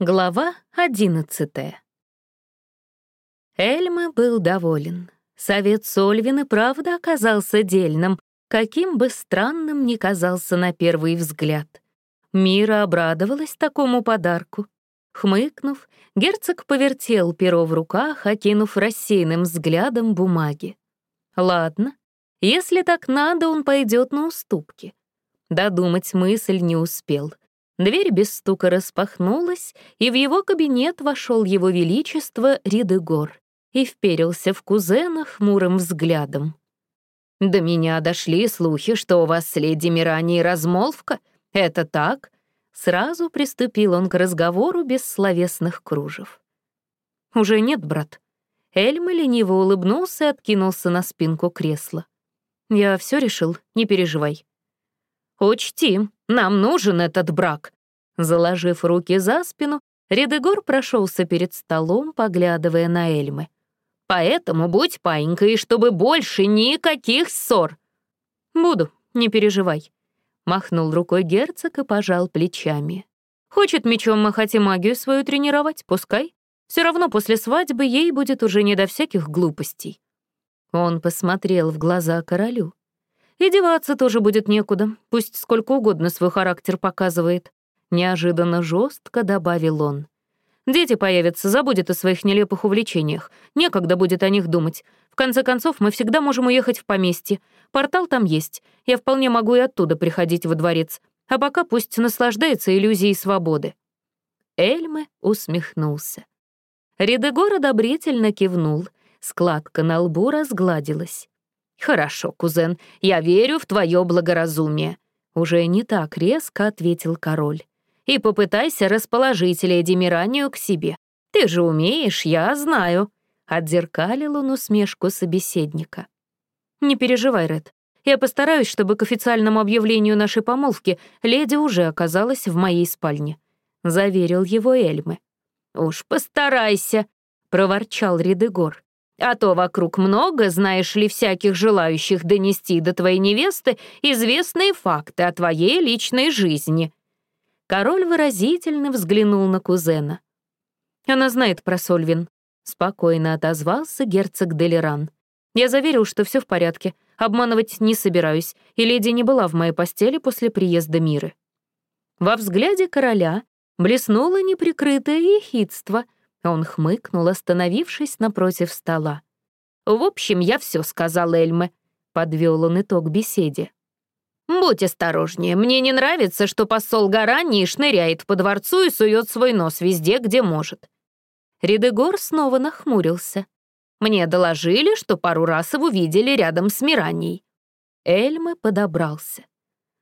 Глава одиннадцатая. Эльма был доволен. Совет Сольвин и правда оказался дельным, каким бы странным ни казался на первый взгляд. Мира обрадовалась такому подарку. Хмыкнув, герцог повертел перо в руках, окинув рассеянным взглядом бумаги. Ладно, если так надо, он пойдет на уступки. Додумать мысль не успел — Дверь без стука распахнулась, и в его кабинет вошел его величество Ридегор и вперился в кузена хмурым взглядом. «До меня дошли слухи, что у вас с леди Мирани размолвка. Это так?» Сразу приступил он к разговору без словесных кружев. «Уже нет, брат». Эльма лениво улыбнулся и откинулся на спинку кресла. «Я все решил, не переживай». «Учти, нам нужен этот брак». Заложив руки за спину, Редегор прошелся перед столом, поглядывая на Эльмы. «Поэтому будь паинькой, чтобы больше никаких ссор». «Буду, не переживай», — махнул рукой герцог и пожал плечами. «Хочет мечом махать и магию свою тренировать, пускай. Все равно после свадьбы ей будет уже не до всяких глупостей». Он посмотрел в глаза королю. И деваться тоже будет некуда, пусть сколько угодно свой характер показывает. Неожиданно жестко добавил он. Дети появятся, забудет о своих нелепых увлечениях. Некогда будет о них думать. В конце концов, мы всегда можем уехать в поместье. Портал там есть. Я вполне могу и оттуда приходить во дворец. А пока пусть наслаждается иллюзией свободы». Эльме усмехнулся. Редегор одобрительно кивнул. Складка на лбу разгладилась. «Хорошо, кузен, я верю в твое благоразумие», — уже не так резко ответил король. «И попытайся расположить леди Миранию к себе. Ты же умеешь, я знаю», — отзеркалил он усмешку собеседника. «Не переживай, Ред. Я постараюсь, чтобы к официальному объявлению нашей помолвки леди уже оказалась в моей спальне», — заверил его Эльмы. «Уж постарайся», — проворчал Ридегор. А то вокруг много, знаешь ли, всяких желающих донести до твоей невесты известные факты о твоей личной жизни». Король выразительно взглянул на кузена. «Она знает про Сольвин», — спокойно отозвался герцог Делеран. «Я заверил, что все в порядке, обманывать не собираюсь, и леди не была в моей постели после приезда Миры». Во взгляде короля блеснуло неприкрытое ехидство, он хмыкнул, остановившись напротив стола. «В общем, я все сказал Эльме», — подвел он итог беседе. «Будь осторожнее, мне не нравится, что посол Гарани шныряет по дворцу и сует свой нос везде, где может». Ридегор снова нахмурился. «Мне доложили, что пару раз его видели рядом с Мираней». Эльме подобрался.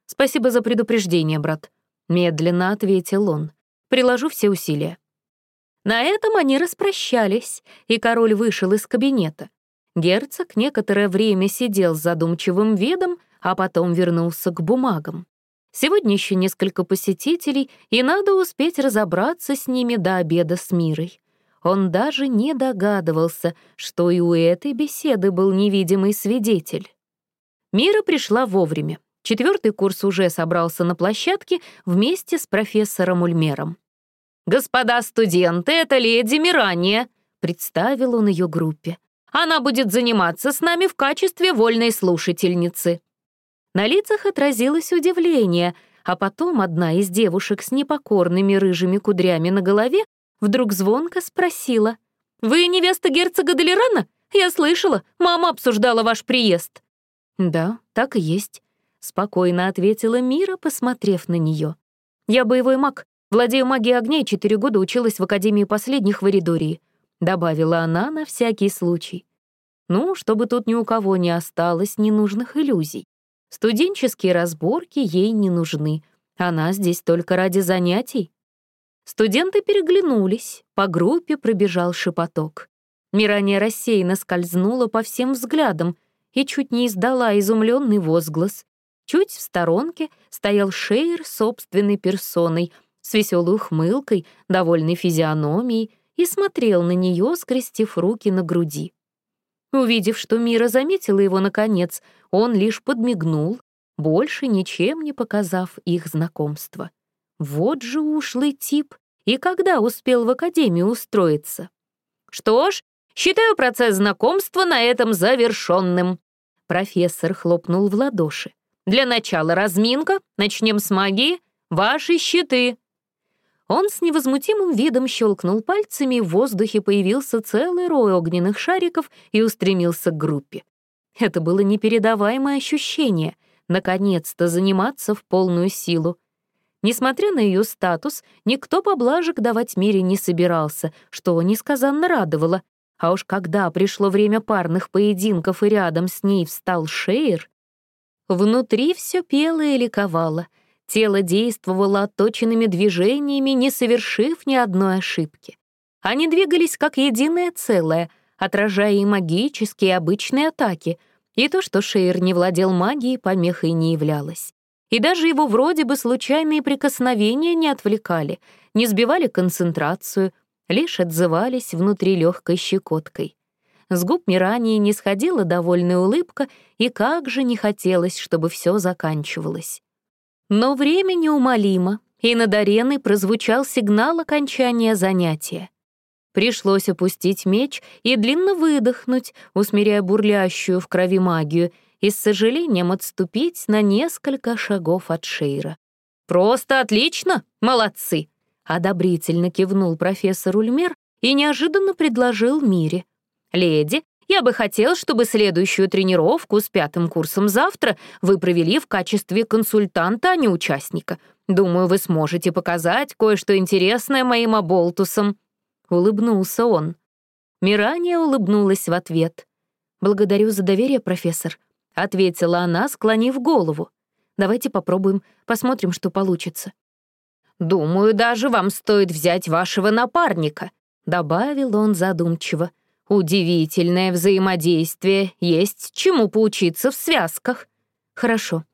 «Спасибо за предупреждение, брат», — медленно ответил он. «Приложу все усилия». На этом они распрощались, и король вышел из кабинета. Герцог некоторое время сидел с задумчивым видом, а потом вернулся к бумагам. Сегодня еще несколько посетителей, и надо успеть разобраться с ними до обеда с Мирой. Он даже не догадывался, что и у этой беседы был невидимый свидетель. Мира пришла вовремя. Четвертый курс уже собрался на площадке вместе с профессором Ульмером. «Господа студенты, это леди Мирания», — представил он ее группе. «Она будет заниматься с нами в качестве вольной слушательницы». На лицах отразилось удивление, а потом одна из девушек с непокорными рыжими кудрями на голове вдруг звонко спросила. «Вы невеста герцога Делирана? Я слышала, мама обсуждала ваш приезд». «Да, так и есть», — спокойно ответила Мира, посмотрев на нее. «Я боевой маг, Владею магией огня и четыре года училась в Академии последних в Эридории», — добавила она на всякий случай. Ну, чтобы тут ни у кого не осталось ненужных иллюзий. Студенческие разборки ей не нужны. Она здесь только ради занятий. Студенты переглянулись, по группе пробежал шепоток. Мирания рассеянно скользнула по всем взглядам и чуть не издала изумленный возглас. Чуть в сторонке стоял Шейр собственной персоной, с веселой ухмылкой, довольной физиономией, и смотрел на нее, скрестив руки на груди. Увидев, что Мира заметила его наконец, он лишь подмигнул, больше ничем не показав их знакомства. Вот же ушлый тип и когда успел в академию устроиться. «Что ж, считаю процесс знакомства на этом завершенным», профессор хлопнул в ладоши. «Для начала разминка, начнем с магии. Ваши щиты!» Он с невозмутимым видом щелкнул пальцами, в воздухе появился целый рой огненных шариков и устремился к группе. Это было непередаваемое ощущение — наконец-то заниматься в полную силу. Несмотря на ее статус, никто поблажек давать Мире не собирался, что несказанно радовало. А уж когда пришло время парных поединков и рядом с ней встал Шейр, внутри все пело и ликовало — Тело действовало отточенными движениями, не совершив ни одной ошибки. Они двигались как единое целое, отражая и магические, и обычные атаки, и то, что Шейр не владел магией, помехой не являлось. И даже его вроде бы случайные прикосновения не отвлекали, не сбивали концентрацию, лишь отзывались внутри легкой щекоткой. С губ Мирании не сходила довольная улыбка, и как же не хотелось, чтобы все заканчивалось. Но время неумолимо, и над ареной прозвучал сигнал окончания занятия. Пришлось опустить меч и длинно выдохнуть, усмиряя бурлящую в крови магию, и с сожалением отступить на несколько шагов от Шейра. «Просто отлично! Молодцы!» — одобрительно кивнул профессор Ульмер и неожиданно предложил Мире. «Леди, я бы хотел, чтобы следующую тренировку с пятым курсом завтра вы провели в качестве консультанта, а не участника. Думаю, вы сможете показать кое-что интересное моим оболтусам». Улыбнулся он. Мирания улыбнулась в ответ. «Благодарю за доверие, профессор», — ответила она, склонив голову. «Давайте попробуем, посмотрим, что получится». «Думаю, даже вам стоит взять вашего напарника», — добавил он задумчиво. Удивительное взаимодействие, есть чему поучиться в связках. Хорошо.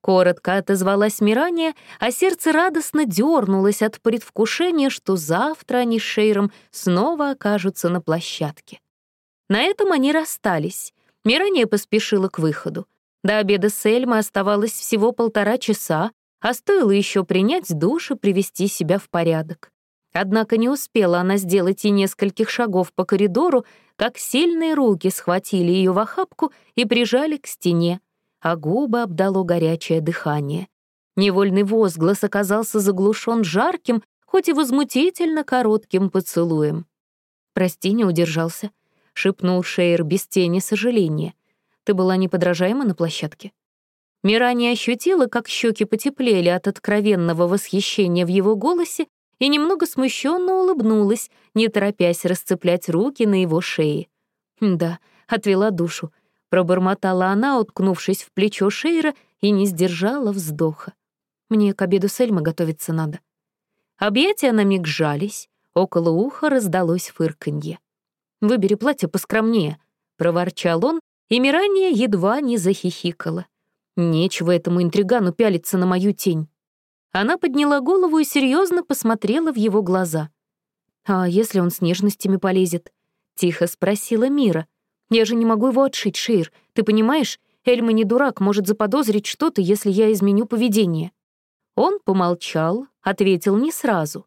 Коротко отозвалась Мирания, а сердце радостно дернулось от предвкушения, что завтра они с Шейром снова окажутся на площадке. На этом они расстались. Мирания поспешила к выходу. До обеда с Эльмой оставалось всего полтора часа, а стоило еще принять душ и привести себя в порядок. Однако не успела она сделать и нескольких шагов по коридору, как сильные руки схватили ее в охапку и прижали к стене, а губы обдало горячее дыхание. Невольный возглас оказался заглушен жарким, хоть и возмутительно коротким поцелуем. «Прости, не удержался», — шепнул Шейр без тени сожаления. «Ты была неподражаема на площадке?» Мира не ощутила, как щеки потеплели от откровенного восхищения в его голосе и немного смущенно улыбнулась, не торопясь расцеплять руки на его шее. «Да», — отвела душу. Пробормотала она, уткнувшись в плечо Шейра, и не сдержала вздоха. «Мне к обеду с Эльмой готовиться надо». Объятия на миг сжались, около уха раздалось фырканье. «Выбери платье поскромнее», — проворчал он, и Мирания едва не захихикала. «Нечего этому интригану пялиться на мою тень». Она подняла голову и серьезно посмотрела в его глаза. «А если он с нежностями полезет?» — тихо спросила Мира. «Я же не могу его отшить, Шейр. Ты понимаешь, Эльма не дурак, может заподозрить что-то, если я изменю поведение». Он помолчал, ответил не сразу.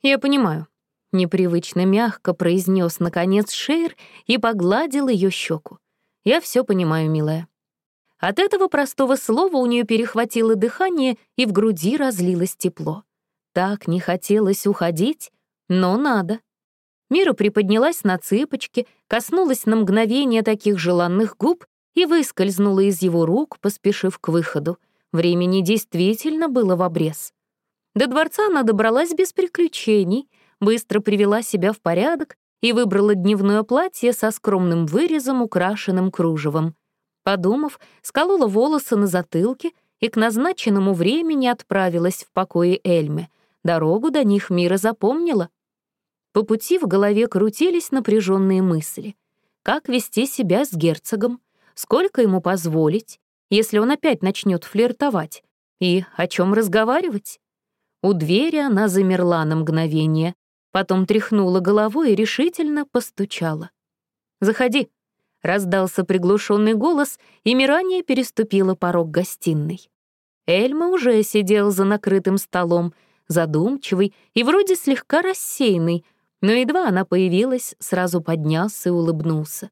«Я понимаю», — непривычно мягко произнес наконец Шейр и погладил ее щеку. «Я все понимаю, милая. От этого простого слова у нее перехватило дыхание, и в груди разлилось тепло. Так не хотелось уходить, но надо. Мира приподнялась на цыпочки, коснулась на мгновение таких желанных губ и выскользнула из его рук, поспешив к выходу. Времени действительно было в обрез. До дворца она добралась без приключений, быстро привела себя в порядок и выбрала дневное платье со скромным вырезом, украшенным кружевом. Подумав, сколола волосы на затылке и к назначенному времени отправилась в покое Эльме. Дорогу до них Мира запомнила. По пути в голове крутились напряженные мысли. Как вести себя с герцогом? Сколько ему позволить, если он опять начнет флиртовать? И о чем разговаривать? У двери она замерла на мгновение, потом тряхнула головой и решительно постучала. «Заходи», Раздался приглушенный голос, и Мирания переступила порог гостиной. Эльма уже сидел за накрытым столом, задумчивый и вроде слегка рассеянный, но едва она появилась, сразу поднялся и улыбнулся.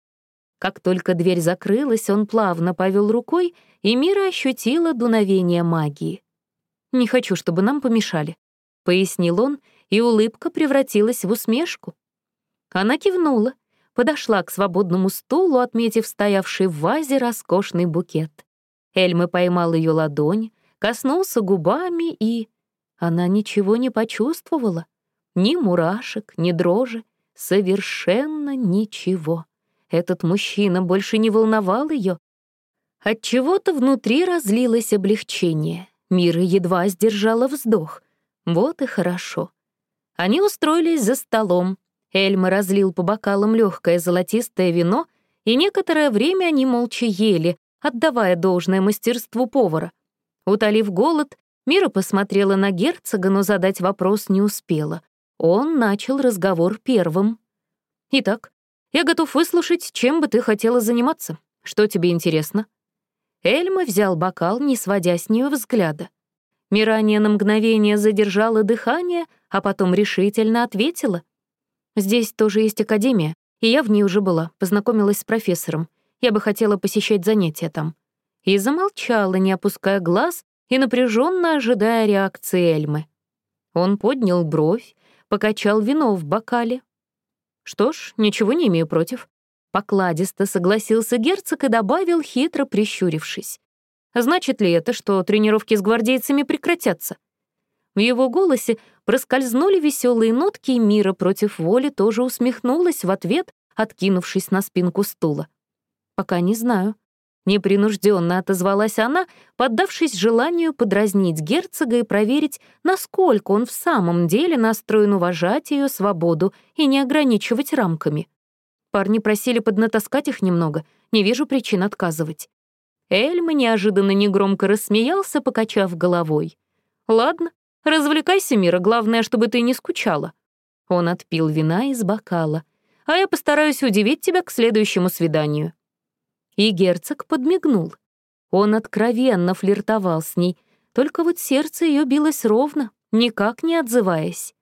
Как только дверь закрылась, он плавно повел рукой, и Мира ощутила дуновение магии. «Не хочу, чтобы нам помешали», — пояснил он, и улыбка превратилась в усмешку. Она кивнула, подошла к свободному стулу, отметив стоявший в вазе роскошный букет. Эльма поймал ее ладонь, коснулся губами и... Она ничего не почувствовала. Ни мурашек, ни дрожи. Совершенно ничего. Этот мужчина больше не волновал ее. От чего-то внутри разлилось облегчение. Мира едва сдержала вздох. Вот и хорошо. Они устроились за столом. Эльма разлил по бокалам легкое золотистое вино, и некоторое время они молча ели, отдавая должное мастерству повара. Утолив голод, Мира посмотрела на герцога, но задать вопрос не успела. Он начал разговор первым. «Итак, я готов выслушать, чем бы ты хотела заниматься. Что тебе интересно?» Эльма взял бокал, не сводя с нее взгляда. Мирания на мгновение задержала дыхание, а потом решительно ответила. «Здесь тоже есть академия, и я в ней уже была, познакомилась с профессором. Я бы хотела посещать занятия там». И замолчала, не опуская глаз и напряженно ожидая реакции Эльмы. Он поднял бровь, покачал вино в бокале. «Что ж, ничего не имею против». Покладисто согласился герцог и добавил, хитро прищурившись. «Значит ли это, что тренировки с гвардейцами прекратятся?» В его голосе проскользнули веселые нотки, и Мира против воли тоже усмехнулась в ответ, откинувшись на спинку стула. «Пока не знаю», Непринужденно отозвалась она, поддавшись желанию подразнить герцога и проверить, насколько он в самом деле настроен уважать ее свободу и не ограничивать рамками. Парни просили поднатаскать их немного, не вижу причин отказывать. Эльма неожиданно негромко рассмеялся, покачав головой. «Ладно, развлекайся, Мира, главное, чтобы ты не скучала». Он отпил вина из бокала. «А я постараюсь удивить тебя к следующему свиданию». И герцог подмигнул. Он откровенно флиртовал с ней, только вот сердце ее билось ровно, никак не отзываясь.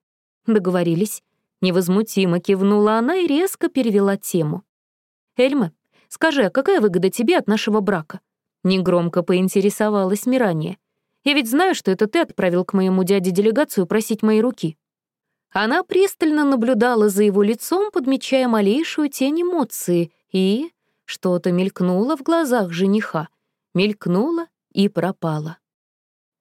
Договорились. Невозмутимо кивнула она и резко перевела тему. «Эльма, скажи, а какая выгода тебе от нашего брака?» Негромко поинтересовалась Мирания. «Я ведь знаю, что это ты отправил к моему дяде делегацию просить моей руки». Она пристально наблюдала за его лицом, подмечая малейшую тень эмоции, и что-то мелькнуло в глазах жениха, мелькнуло и пропало.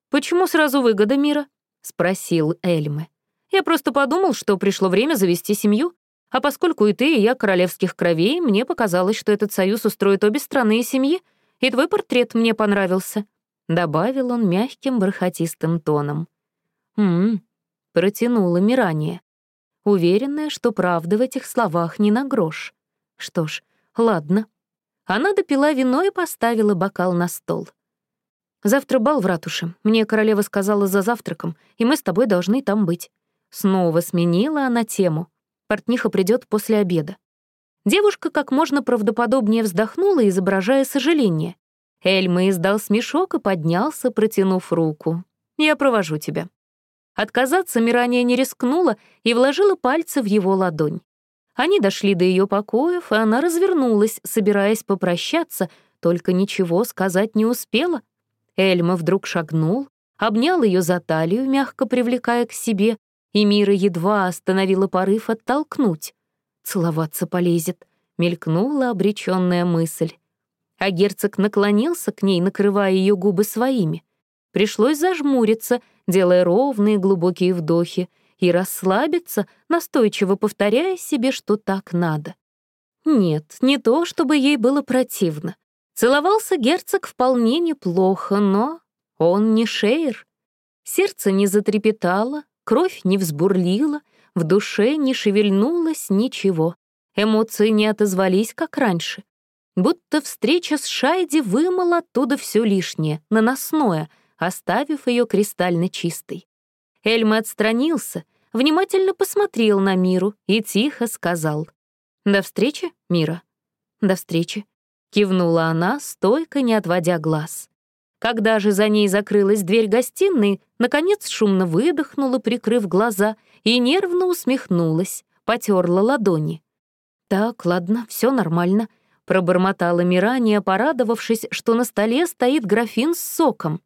«Почему сразу выгода мира?» — спросил Эльме. «Я просто подумал, что пришло время завести семью, а поскольку и ты, и я королевских кровей, мне показалось, что этот союз устроит обе страны и семьи, и твой портрет мне понравился», — добавил он мягким бархатистым тоном. «М-м», протянула Мирания, уверенная, что правда в этих словах не на грош. Что ж, ладно, она допила вино и поставила бокал на стол. «Завтра бал в ратуше. Мне королева сказала за завтраком, и мы с тобой должны там быть». Снова сменила она тему. Портниха придет после обеда. Девушка как можно правдоподобнее вздохнула, изображая сожаление. Эльма издал смешок и поднялся, протянув руку. «Я провожу тебя». Отказаться Мирания не рискнула и вложила пальцы в его ладонь. Они дошли до ее покоев, и она развернулась, собираясь попрощаться, только ничего сказать не успела. Эльма вдруг шагнул, обнял ее за талию, мягко привлекая к себе, и Мира едва остановила порыв оттолкнуть. «Целоваться полезет», — мелькнула обреченная мысль. А герцог наклонился к ней, накрывая ее губы своими. Пришлось зажмуриться, делая ровные глубокие вдохи, и расслабиться, настойчиво повторяя себе, что так надо. Нет, не то, чтобы ей было противно. Целовался герцог вполне неплохо, но он не шейр. Сердце не затрепетало, кровь не взбурлила, в душе не шевельнулось ничего. Эмоции не отозвались, как раньше. Будто встреча с Шайди вымыла оттуда все лишнее, наносное, оставив ее кристально чистой. Эльма отстранился, внимательно посмотрел на Миру и тихо сказал «До встречи, Мира». «До встречи», — кивнула она, стойко не отводя глаз. Когда же за ней закрылась дверь гостиной, наконец шумно выдохнула, прикрыв глаза, и нервно усмехнулась, потерла ладони. «Так, ладно, все нормально», — пробормотала Мирания, порадовавшись, что на столе стоит графин с соком.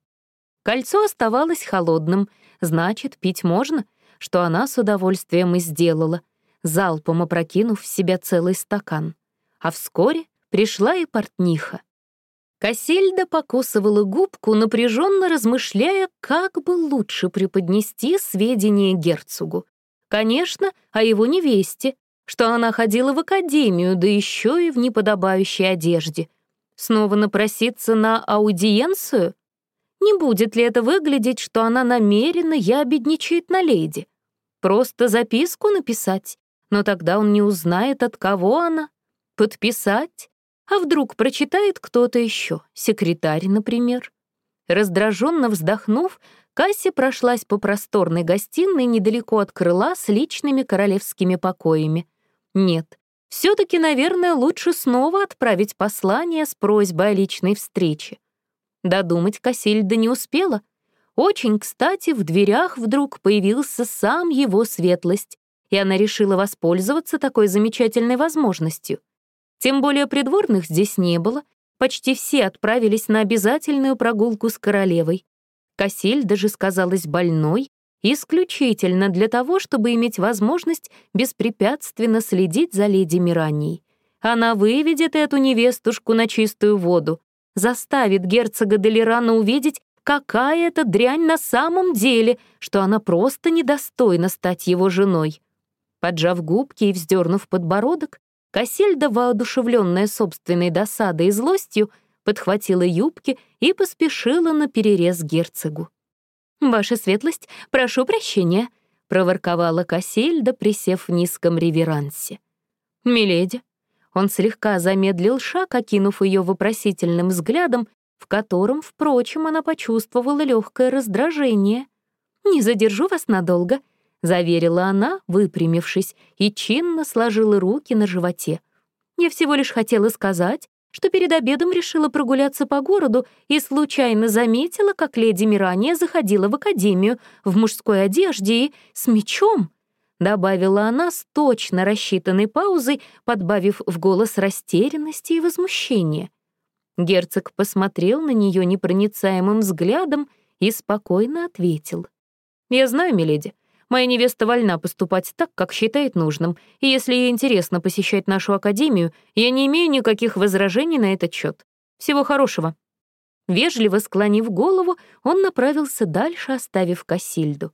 Кольцо оставалось холодным, значит, пить можно, что она с удовольствием и сделала, залпом опрокинув в себя целый стакан. А вскоре пришла и портниха. Кассельда покусывала губку, напряженно размышляя, как бы лучше преподнести сведения герцогу. Конечно, о его невесте, что она ходила в академию, да еще и в неподобающей одежде. Снова напроситься на аудиенцию? Не будет ли это выглядеть, что она намеренно ябедничает на леди? Просто записку написать, но тогда он не узнает, от кого она. Подписать? А вдруг прочитает кто-то еще, секретарь, например? Раздраженно вздохнув, Касси прошлась по просторной гостиной недалеко от крыла с личными королевскими покоями. Нет, все таки наверное, лучше снова отправить послание с просьбой о личной встрече. Додумать Кассильда не успела. Очень кстати, в дверях вдруг появился сам его светлость, и она решила воспользоваться такой замечательной возможностью. Тем более придворных здесь не было, почти все отправились на обязательную прогулку с королевой. Кассиль даже сказалась больной, исключительно для того, чтобы иметь возможность беспрепятственно следить за леди Миранией. Она выведет эту невестушку на чистую воду, заставит герцога Делирана увидеть, какая это дрянь на самом деле, что она просто недостойна стать его женой. Поджав губки и вздернув подбородок, Кассельда, воодушевленная собственной досадой и злостью, подхватила юбки и поспешила на перерез герцогу. «Ваша светлость, прошу прощения», — проворковала Кассельда, присев в низком реверансе. «Миледи». Он слегка замедлил шаг, окинув ее вопросительным взглядом, в котором, впрочем, она почувствовала легкое раздражение. «Не задержу вас надолго», — заверила она, выпрямившись, и чинно сложила руки на животе. «Я всего лишь хотела сказать, что перед обедом решила прогуляться по городу и случайно заметила, как леди Мирания заходила в академию в мужской одежде и с мечом», — добавила она с точно рассчитанной паузой, подбавив в голос растерянности и возмущения. Герцог посмотрел на нее непроницаемым взглядом и спокойно ответил. «Я знаю, миледи, Моя невеста вольна поступать так, как считает нужным, и если ей интересно посещать нашу академию, я не имею никаких возражений на этот счет. Всего хорошего». Вежливо склонив голову, он направился дальше, оставив Кассильду.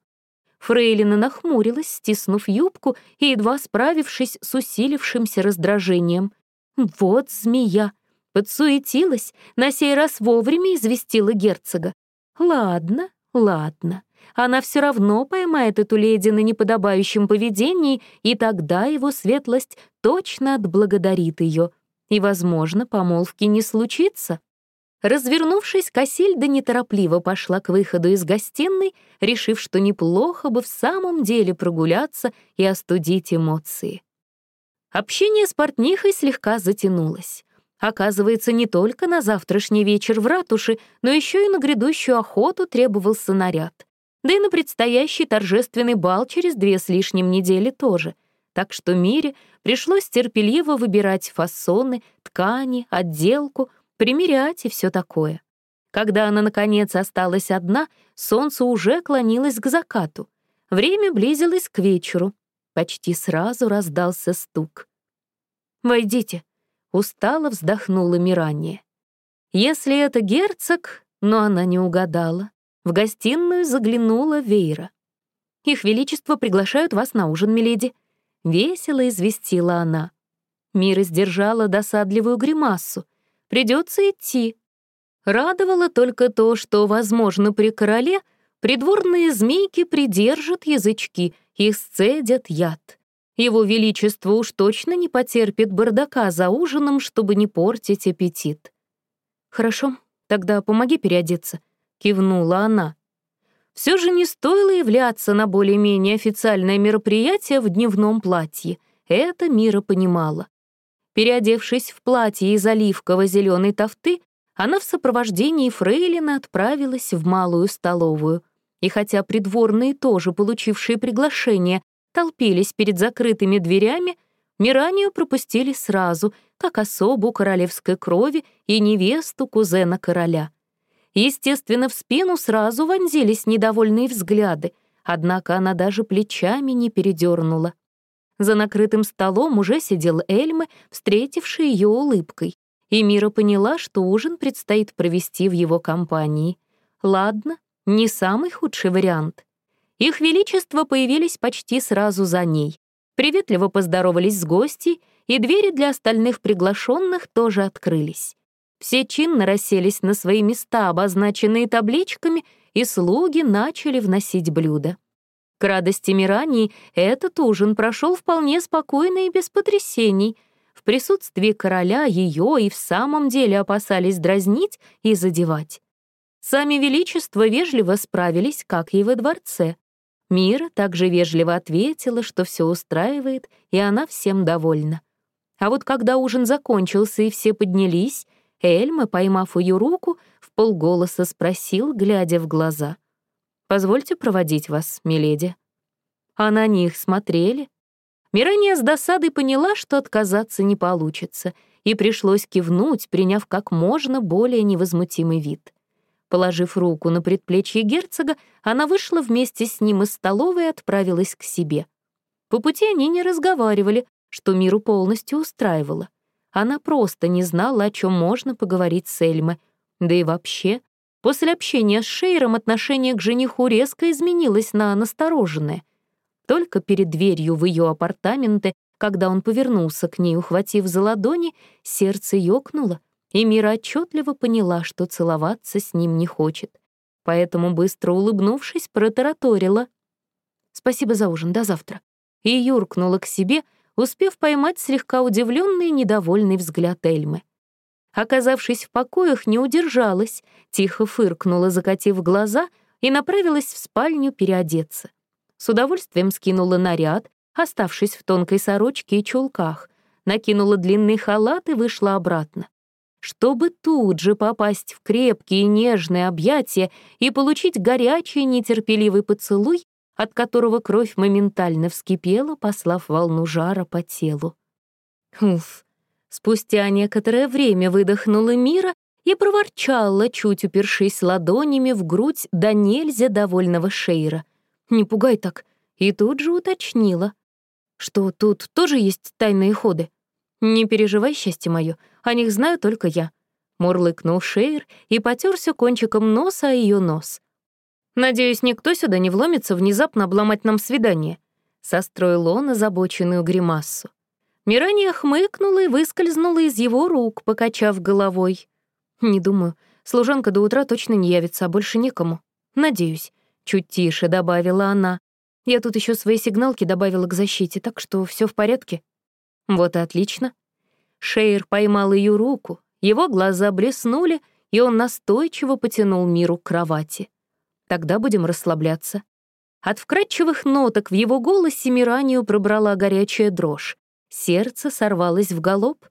Фрейлина нахмурилась, стиснув юбку и едва справившись с усилившимся раздражением. «Вот змея!» Подсуетилась, на сей раз вовремя известила герцога. «Ладно, ладно она все равно поймает эту леди на неподобающем поведении, и тогда его светлость точно отблагодарит ее. И, возможно, помолвки не случится. Развернувшись, Кассильда неторопливо пошла к выходу из гостиной, решив, что неплохо бы в самом деле прогуляться и остудить эмоции. Общение с портнихой слегка затянулось. Оказывается, не только на завтрашний вечер в ратуше, но еще и на грядущую охоту требовался наряд да и на предстоящий торжественный бал через две с лишним недели тоже. Так что Мире пришлось терпеливо выбирать фасоны, ткани, отделку, примерять и все такое. Когда она, наконец, осталась одна, солнце уже клонилось к закату. Время близилось к вечеру. Почти сразу раздался стук. «Войдите», — устало вздохнула Мирания. Если это герцог, но она не угадала. В гостиную заглянула Вейра. «Их Величество приглашают вас на ужин, миледи», — весело известила она. Мира сдержала досадливую гримасу. «Придется идти». Радовало только то, что, возможно, при короле придворные змейки придержат язычки и сцедят яд. Его Величество уж точно не потерпит бардака за ужином, чтобы не портить аппетит. «Хорошо, тогда помоги переодеться», кивнула она. Все же не стоило являться на более-менее официальное мероприятие в дневном платье. Это Мира понимала. Переодевшись в платье из оливково-зеленой тофты, она в сопровождении Фрейлина отправилась в малую столовую. И хотя придворные, тоже получившие приглашение, толпились перед закрытыми дверями, Миранию пропустили сразу, как особу королевской крови и невесту кузена короля. Естественно, в спину сразу вонзились недовольные взгляды, однако она даже плечами не передернула. За накрытым столом уже сидел Эльмы, встретивший ее улыбкой, и Мира поняла, что ужин предстоит провести в его компании. Ладно, не самый худший вариант. Их величество появились почти сразу за ней. Приветливо поздоровались с гостей, и двери для остальных приглашенных тоже открылись. Все чинно расселись на свои места, обозначенные табличками, и слуги начали вносить блюда. К радости Мирании этот ужин прошел вполне спокойно и без потрясений. В присутствии короля ее и в самом деле опасались дразнить и задевать. Сами величества вежливо справились, как и во дворце. Мира также вежливо ответила, что все устраивает, и она всем довольна. А вот когда ужин закончился и все поднялись, Эльма, поймав ее руку, в полголоса спросил, глядя в глаза. «Позвольте проводить вас, миледи». А на них смотрели. Мирания с досадой поняла, что отказаться не получится, и пришлось кивнуть, приняв как можно более невозмутимый вид. Положив руку на предплечье герцога, она вышла вместе с ним из столовой и отправилась к себе. По пути они не разговаривали, что миру полностью устраивало. Она просто не знала, о чем можно поговорить с Эльмой. Да и вообще, после общения с Шейром отношение к жениху резко изменилось на настороженное. Только перед дверью в ее апартаменты, когда он повернулся к ней, ухватив за ладони, сердце ёкнуло, и Мира отчетливо поняла, что целоваться с ним не хочет. Поэтому, быстро улыбнувшись, протараторила. «Спасибо за ужин, до завтра». И юркнула к себе, успев поймать слегка удивленный и недовольный взгляд Эльмы. Оказавшись в покоях, не удержалась, тихо фыркнула, закатив глаза, и направилась в спальню переодеться. С удовольствием скинула наряд, оставшись в тонкой сорочке и чулках, накинула длинный халат и вышла обратно. Чтобы тут же попасть в крепкие нежные объятия и получить горячий нетерпеливый поцелуй, от которого кровь моментально вскипела, послав волну жара по телу. Уф. Спустя некоторое время выдохнула Мира и проворчала, чуть упершись ладонями в грудь да нельзя довольного Шейра. «Не пугай так», и тут же уточнила. «Что, тут тоже есть тайные ходы?» «Не переживай, счастье мое, о них знаю только я», — мурлыкнул Шейр и потерся кончиком носа о ее нос. Надеюсь, никто сюда не вломится внезапно обломать нам свидание. Состроил он озабоченную гримассу. Мирания хмыкнула и выскользнула из его рук, покачав головой. «Не думаю. Служанка до утра точно не явится, а больше никому. Надеюсь», — чуть тише добавила она. «Я тут еще свои сигналки добавила к защите, так что все в порядке». «Вот и отлично». Шейр поймал ее руку, его глаза блеснули, и он настойчиво потянул Миру к кровати. Тогда будем расслабляться». От вкрадчивых ноток в его голосе Миранию пробрала горячая дрожь. Сердце сорвалось в галоп.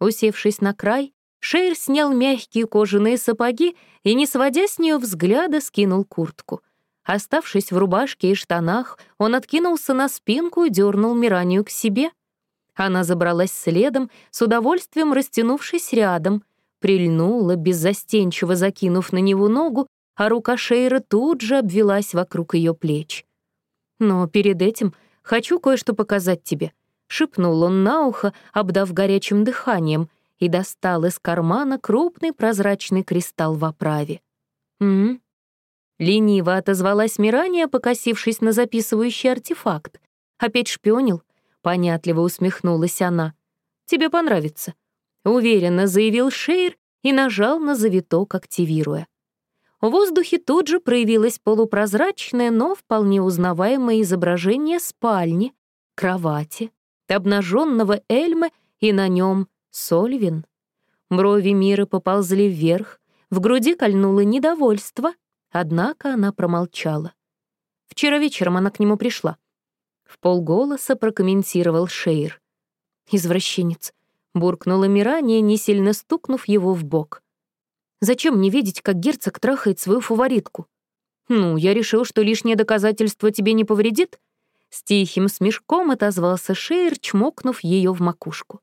Усевшись на край, Шейр снял мягкие кожаные сапоги и, не сводя с нее взгляда, скинул куртку. Оставшись в рубашке и штанах, он откинулся на спинку и дернул Миранию к себе. Она забралась следом, с удовольствием растянувшись рядом, прильнула, беззастенчиво закинув на него ногу а рука Шейра тут же обвелась вокруг ее плеч. «Но перед этим хочу кое-что показать тебе», — шепнул он на ухо, обдав горячим дыханием, и достал из кармана крупный прозрачный кристалл в оправе. «М?», Лениво отозвалась Мирания, покосившись на записывающий артефакт. «Опять шпионил?» — понятливо усмехнулась она. «Тебе понравится», — уверенно заявил Шейр и нажал на завиток, активируя. В воздухе тут же проявилось полупрозрачное, но вполне узнаваемое изображение спальни, кровати, обнаженного Эльмы и на нем Сольвин. Брови Миры поползли вверх, в груди кольнуло недовольство, однако она промолчала. Вчера вечером она к нему пришла. В полголоса прокомментировал Шейр. «Извращенец», — буркнула Мирания, не сильно стукнув его в бок. Зачем мне видеть, как герцог трахает свою фаворитку? Ну, я решил, что лишнее доказательство тебе не повредит. С тихим смешком отозвался Шейр, чмокнув ее в макушку.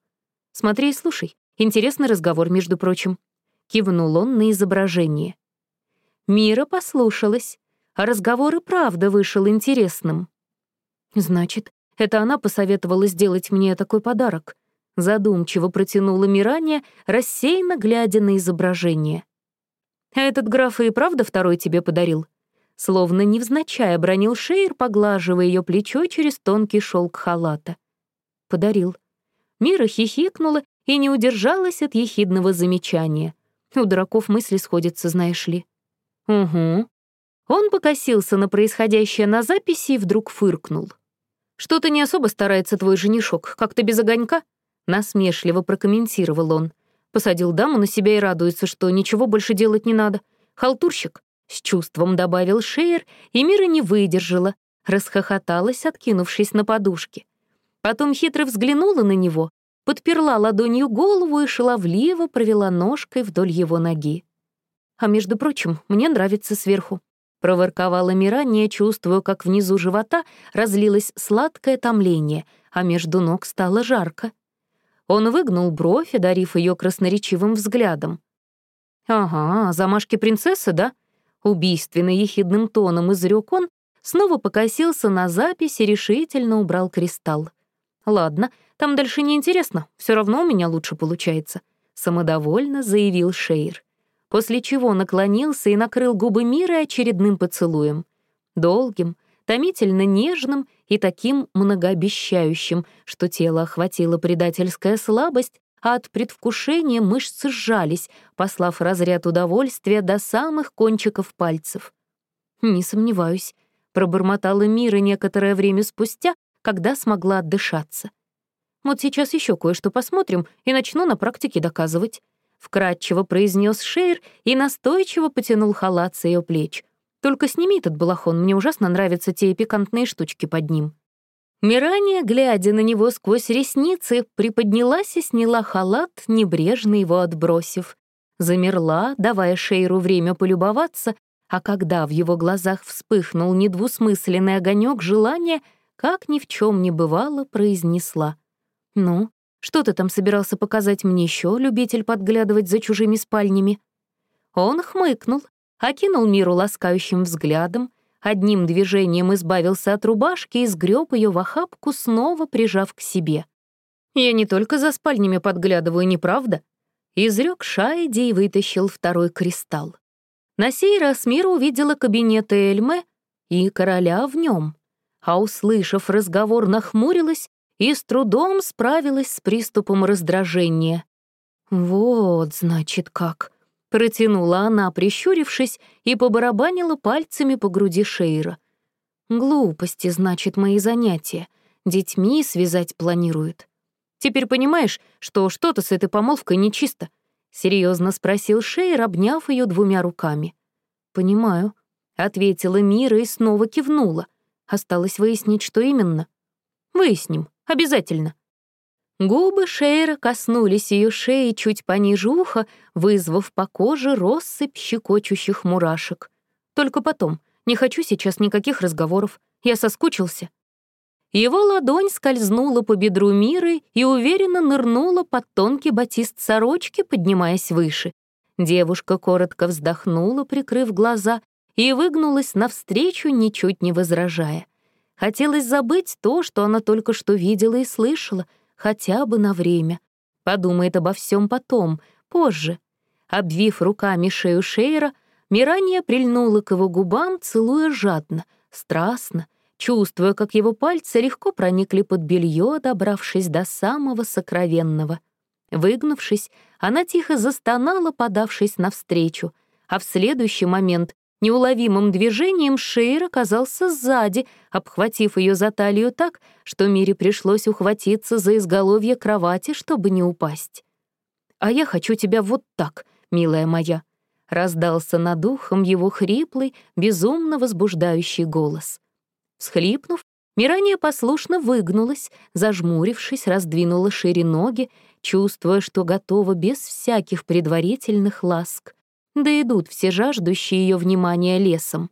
Смотри и слушай. Интересный разговор, между прочим. Кивнул он на изображение. Мира послушалась, а разговор и правда вышел интересным. Значит, это она посоветовала сделать мне такой подарок. Задумчиво протянула Мирания, рассеянно глядя на изображение. «А этот граф и правда второй тебе подарил?» Словно невзначай обронил Шейр, поглаживая ее плечо через тонкий шелк халата. «Подарил». Мира хихикнула и не удержалась от ехидного замечания. У дураков мысли сходятся, знаешь ли. «Угу». Он покосился на происходящее на записи и вдруг фыркнул. «Что-то не особо старается твой женишок, как-то без огонька?» Насмешливо прокомментировал он. Посадил даму на себя и радуется, что ничего больше делать не надо. Халтурщик. С чувством добавил Шейер, и Мира не выдержала, расхохоталась, откинувшись на подушке. Потом хитро взглянула на него, подперла ладонью голову и шаловливо провела ножкой вдоль его ноги. «А между прочим, мне нравится сверху», — проворковала Мира, не чувствуя, как внизу живота разлилось сладкое томление, а между ног стало жарко. Он выгнул бровь, одарив ее красноречивым взглядом. «Ага, замашки принцессы, да?» Убийственно ехидным тоном изрек он, снова покосился на запись и решительно убрал кристалл. «Ладно, там дальше неинтересно, все равно у меня лучше получается», — самодовольно заявил Шейр. После чего наклонился и накрыл губы Мира очередным поцелуем. Долгим, томительно нежным и таким многообещающим, что тело охватила предательская слабость, а от предвкушения мышцы сжались, послав разряд удовольствия до самых кончиков пальцев. «Не сомневаюсь», — пробормотала Мира некоторое время спустя, когда смогла отдышаться. «Вот сейчас еще кое-что посмотрим и начну на практике доказывать», — вкратчиво произнес Шейр и настойчиво потянул халат с ее плеч. «Только сними этот балахон, мне ужасно нравятся те пикантные штучки под ним». Мирания, глядя на него сквозь ресницы, приподнялась и сняла халат, небрежно его отбросив. Замерла, давая Шейру время полюбоваться, а когда в его глазах вспыхнул недвусмысленный огонек желания, как ни в чем не бывало, произнесла. «Ну, что ты там собирался показать мне еще, любитель подглядывать за чужими спальнями?» Он хмыкнул, окинул миру ласкающим взглядом, одним движением избавился от рубашки и сгреб ее в охапку, снова прижав к себе. «Я не только за спальнями подглядываю, не правда?» Изрек Шайди и вытащил второй кристалл. На сей раз Мира увидела кабинет Эльмы и короля в нем, а, услышав разговор, нахмурилась и с трудом справилась с приступом раздражения. «Вот, значит, как!» Протянула она, прищурившись, и побарабанила пальцами по груди Шейра. «Глупости, значит, мои занятия. Детьми связать планируют. Теперь понимаешь, что что-то с этой помолвкой нечисто?» — серьезно спросил Шейр, обняв ее двумя руками. «Понимаю», — ответила Мира и снова кивнула. Осталось выяснить, что именно. «Выясним, обязательно», Губы Шейра коснулись ее шеи чуть пониже уха, вызвав по коже россыпь щекочущих мурашек. Только потом. Не хочу сейчас никаких разговоров. Я соскучился. Его ладонь скользнула по бедру Миры и уверенно нырнула под тонкий батист сорочки, поднимаясь выше. Девушка коротко вздохнула, прикрыв глаза, и выгнулась навстречу, ничуть не возражая. Хотелось забыть то, что она только что видела и слышала — хотя бы на время. Подумает обо всем потом, позже. Обвив руками шею Шейра, Мирания прильнула к его губам, целуя жадно, страстно, чувствуя, как его пальцы легко проникли под белье, добравшись до самого сокровенного. Выгнувшись, она тихо застонала, подавшись навстречу, а в следующий момент Неуловимым движением Шейр оказался сзади, обхватив ее за талию так, что Мире пришлось ухватиться за изголовье кровати, чтобы не упасть. «А я хочу тебя вот так, милая моя», — раздался над ухом его хриплый, безумно возбуждающий голос. Схлипнув, Мирания послушно выгнулась, зажмурившись, раздвинула шире ноги, чувствуя, что готова без всяких предварительных ласк. Да идут все жаждущие ее внимания лесом,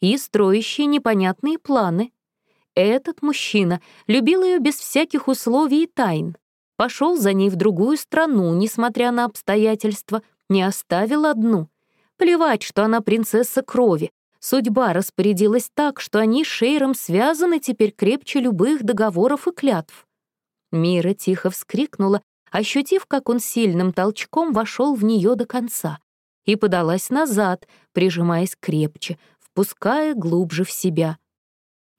и строящие непонятные планы. Этот мужчина любил ее без всяких условий и тайн, пошел за ней в другую страну, несмотря на обстоятельства, не оставил одну. Плевать, что она принцесса крови, Судьба распорядилась так, что они с Шейром связаны теперь крепче любых договоров и клятв. Мира тихо вскрикнула, ощутив, как он сильным толчком вошел в нее до конца, и подалась назад, прижимаясь крепче, впуская глубже в себя.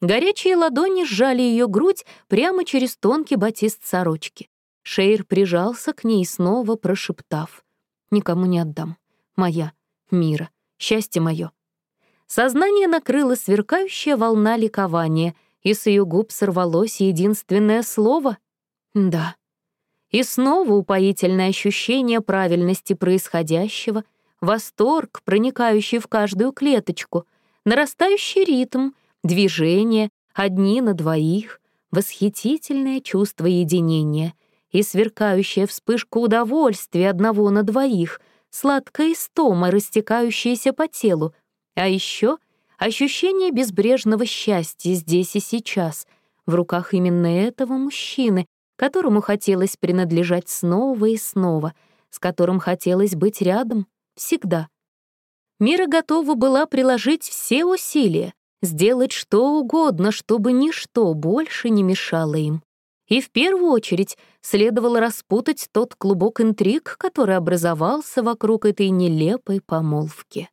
Горячие ладони сжали ее грудь прямо через тонкий батист сорочки. Шейр прижался к ней, снова прошептав. «Никому не отдам. Моя. Мира. Счастье мое. Сознание накрыло сверкающая волна ликования, и с ее губ сорвалось единственное слово «да». И снова упоительное ощущение правильности происходящего, восторг, проникающий в каждую клеточку, нарастающий ритм, движение, одни на двоих, восхитительное чувство единения и сверкающая вспышка удовольствия одного на двоих, сладкая истома, растекающаяся по телу, а еще ощущение безбрежного счастья здесь и сейчас, в руках именно этого мужчины, которому хотелось принадлежать снова и снова, с которым хотелось быть рядом всегда. Мира готова была приложить все усилия, сделать что угодно, чтобы ничто больше не мешало им. И в первую очередь следовало распутать тот клубок интриг, который образовался вокруг этой нелепой помолвки.